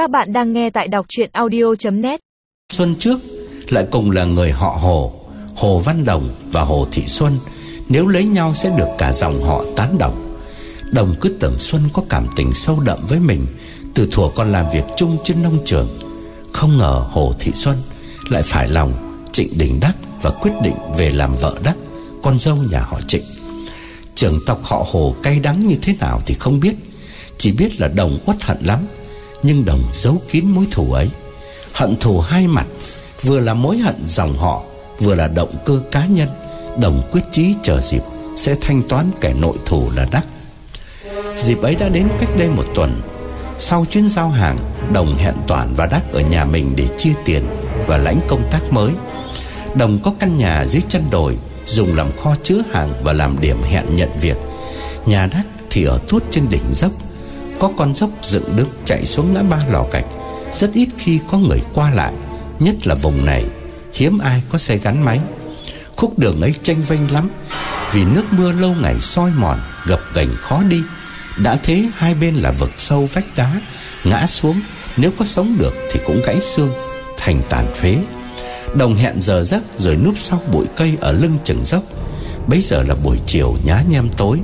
Các bạn đang nghe tại đọc chuyện audio.net Xuân trước, lại cùng là người họ Hồ Hồ Văn Đồng và Hồ Thị Xuân. Nếu lấy nhau sẽ được cả dòng họ tán đồng. Đồng cứ tưởng Xuân có cảm tình sâu đậm với mình, Từ thuở còn làm việc chung trên nông trường. Không ngờ Hồ Thị Xuân lại phải lòng, Trịnh Đình Đắc Và quyết định về làm vợ Đắc, Con dâu nhà họ Trịnh. Trưởng tộc họ Hồ cay đắng như thế nào thì không biết, Chỉ biết là Đồng uất hận lắm. Nhưng Đồng giấu kín mối thù ấy. Hận thù hai mặt, Vừa là mối hận dòng họ, Vừa là động cơ cá nhân, Đồng quyết chí chờ dịp Sẽ thanh toán kẻ nội thù là Đắc. Dịp ấy đã đến cách đây một tuần, Sau chuyến giao hàng, Đồng hẹn Toàn và Đắc ở nhà mình để chia tiền Và lãnh công tác mới. Đồng có căn nhà dưới chân đồi, Dùng làm kho chứa hàng và làm điểm hẹn nhận việc. Nhà Đắc thì ở tuốt trên đỉnh dốc có con dốc dựng đứng chạy xuống ngã ba lò gạch Rất ít khi có người qua lại, Nhất là vùng này. Hiếm ai có xe gắn máy. Khúc đường ấy tranh vênh lắm, Vì nước mưa lâu ngày soi mòn, Gập gành khó đi. Đã thế hai bên là vực sâu vách đá, Ngã xuống, Nếu có sống được thì cũng gãy xương, Thành tàn phế. Đồng hẹn giờ giấc rồi núp sau bụi cây Ở lưng chừng dốc. Bây giờ là buổi chiều, nhá nhem tối.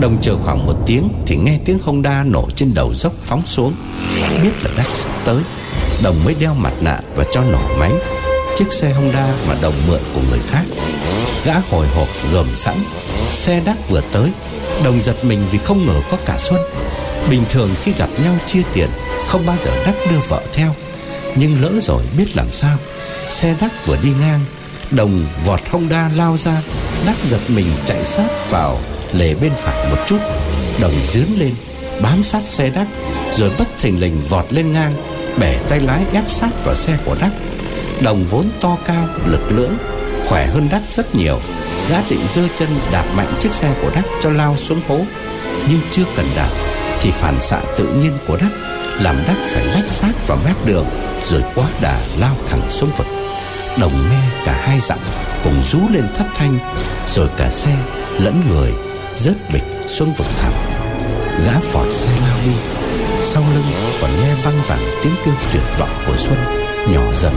Đồng chờ khoảng một tiếng Thì nghe tiếng Honda nổ trên đầu dốc phóng xuống. Biết là Đắc sắp tới, Đồng mới đeo mặt nạ và cho nổ máy. Chiếc xe Honda mà Đồng mượn của người khác. Gã hồi hộp gồm sẵn. Xe Đắc vừa tới, Đồng giật mình vì không ngờ có cả Xuân. Bình thường khi gặp nhau chia tiền, Không bao giờ Đắc đưa vợ theo. Nhưng lỡ rồi biết làm sao, Xe Đắc vừa đi ngang, Đồng vọt Honda lao ra. Đắc giật mình chạy sát vào Lề bên phải một chút, Đồng dướn lên, Bám sát xe Đắc, Rồi bất thình lình vọt lên ngang, Bẻ tay lái ép sát vào xe của Đắc. Đồng vốn to cao, Lực lưỡng, Khỏe hơn Đắc rất nhiều Gã định dơ chân đạp mạnh chiếc xe của Đắc cho lao xuống hố. Nhưng chưa cần đạp Thì phản xạ tự nhiên của Đắc Làm Đắc phải lách sát vào mép đường, Rồi quá đà lao thẳng xuống vực. Đồng nghe cả hai dặm Cùng rú lên thất thanh Rồi cả xe lẫn người Rớt bịch xuống vực thẳm. Gã phọt xe lao đi. Sau lưng còn nghe văng vẳng Tiếng kêu tuyệt vọng của Xuân Nhỏ dần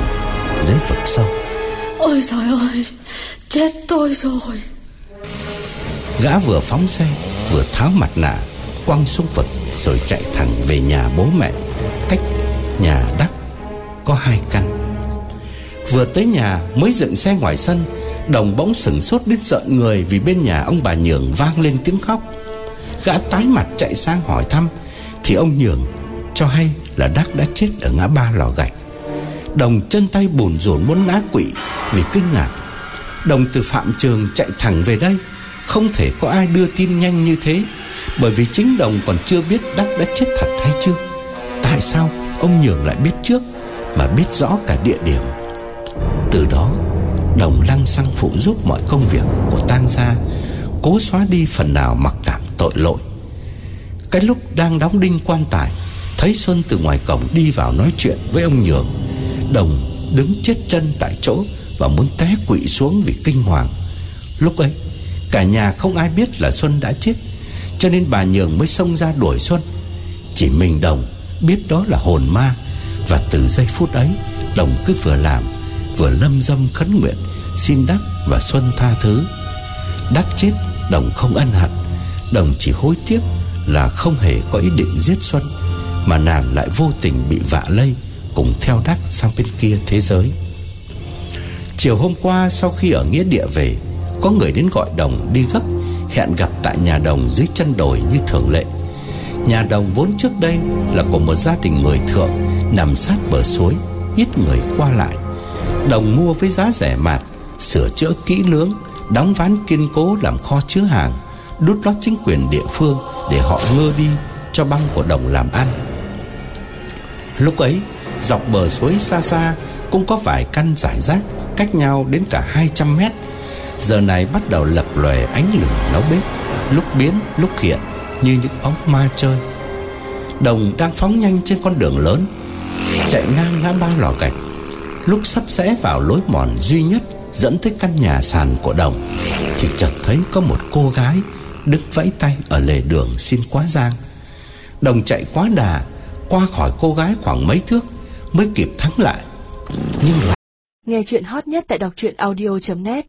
dưới vực sâu. Ôi trời ơi Chết tôi rồi. Gã vừa phóng xe Vừa tháo mặt nạ Quăng xuống vực Rồi chạy thẳng về nhà bố mẹ Cách nhà đắc Có hai căn Vừa tới nhà mới dựng xe ngoài sân, Đồng bỗng sửng sốt đến giận người Vì bên nhà ông bà Nhường vang lên tiếng khóc. Gã tái mặt chạy sang hỏi thăm, Thì ông Nhường, cho hay là Đắc đã chết ở ngã ba lò gạch? Đồng chân tay bùn rủn muốn ngã quỵ Vì kinh ngạc. Đồng từ phạm trường chạy thẳng về đây, Không thể có ai đưa tin nhanh như thế, Bởi vì chính Đồng còn chưa biết Đắc đã chết thật hay chưa. Tại sao ông Nhường lại biết trước Mà biết rõ cả địa điểm? Từ đó, Đồng lăng xăng phụ giúp mọi công việc của tang gia, Cố xóa đi phần nào mặc cảm tội lỗi. Cái lúc đang đóng đinh quan tài, Thấy Xuân từ ngoài cổng đi vào nói chuyện với ông Nhường. Đồng đứng chết chân tại chỗ Và muốn té quỵ xuống vì kinh hoàng. Lúc ấy, Cả nhà không ai biết là Xuân đã chết, Cho nên bà Nhường mới xông ra đuổi Xuân. Chỉ mình Đồng biết đó là hồn ma Và từ giây phút ấy, Đồng cứ vừa làm Vừa lâm dâm khấn nguyện, Xin Đắc và Xuân tha thứ. Đắc chết, Đồng không ân hận, Đồng chỉ hối tiếc là không hề có ý định giết Xuân, Mà nàng lại vô tình bị vạ lây Cùng theo Đắc sang bên kia thế giới. Chiều hôm qua sau khi ở Nghĩa Địa về, Có người đến gọi Đồng đi gấp, Hẹn gặp tại nhà Đồng dưới chân đồi như thường lệ. Nhà Đồng vốn trước đây là của một gia đình người thượng, Nằm sát bờ suối, Ít người qua lại. Đồng mua với giá rẻ mạt, Sửa chữa kỹ lưỡng, Đóng ván kiên cố làm kho chứa hàng, Đút lót chính quyền địa phương Để họ ngơ đi cho băng của Đồng làm ăn. Lúc ấy, Dọc bờ suối xa xa Cũng có vài căn giải rác Cách nhau đến cả 200 mét. Giờ này bắt đầu lập lòe ánh lửa nấu bếp, Lúc biến, lúc hiện, Như những bóng ma chơi. Đồng đang phóng nhanh trên con đường lớn, Chạy ngang ngã ba lò gạch. Lúc sắp rẽ vào lối mòn duy nhất Dẫn tới căn nhà sàn của Đồng, Thì chợt thấy có một cô gái Đức vẫy tay ở lề đường xin quá giang Đồng chạy quá đà, qua khỏi cô gái khoảng mấy thước mới kịp thắng lại. Nhưng Nghe chuyện hot nhất tại đọc audio.net